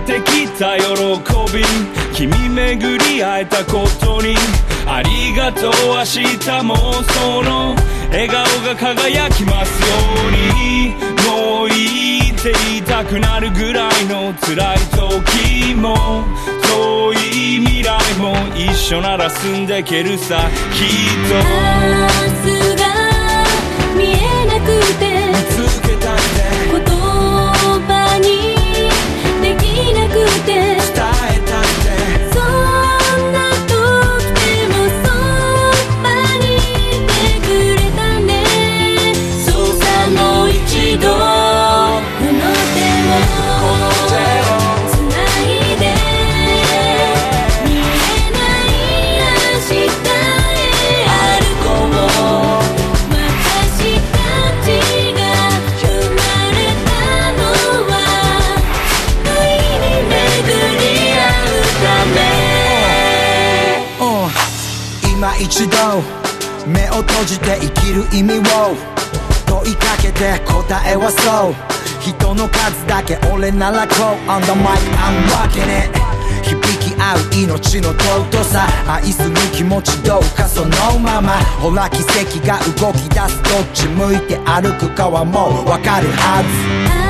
てきた喜び君巡り会えたことにありがとう明日もその笑顔が輝きますようにもういいって言いたくなるぐらいの辛い時も遠い未来も一緒なら住んでけるさきっと一度目を閉じて生きる意味を問いかけて答えはそう。人の数だけ俺ならこう。On the mic I'm rocking it 響き合う命の尊さ。愛する気持ちどうかそのまま。ほら奇跡が動き出す。どっち向いて歩くかはもうわかるはず。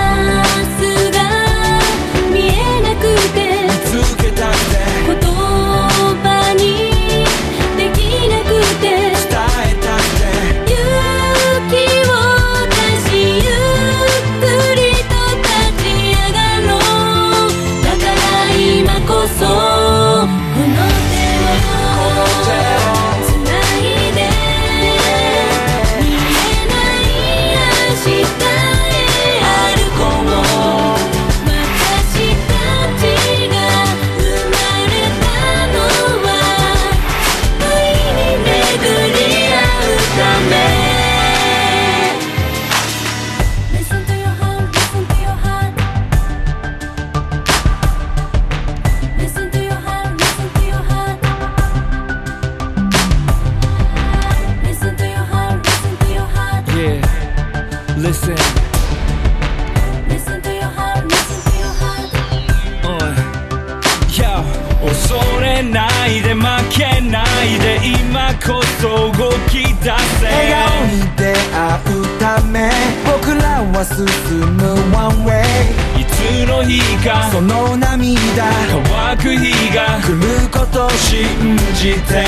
Listen. Listen to your heart, listen to your heart. おい Yo 恐れないで負けないで今こそ動き出笑せ顔に出会うため僕らは進む One way いつの日かその涙。乾く日が。来ること信じて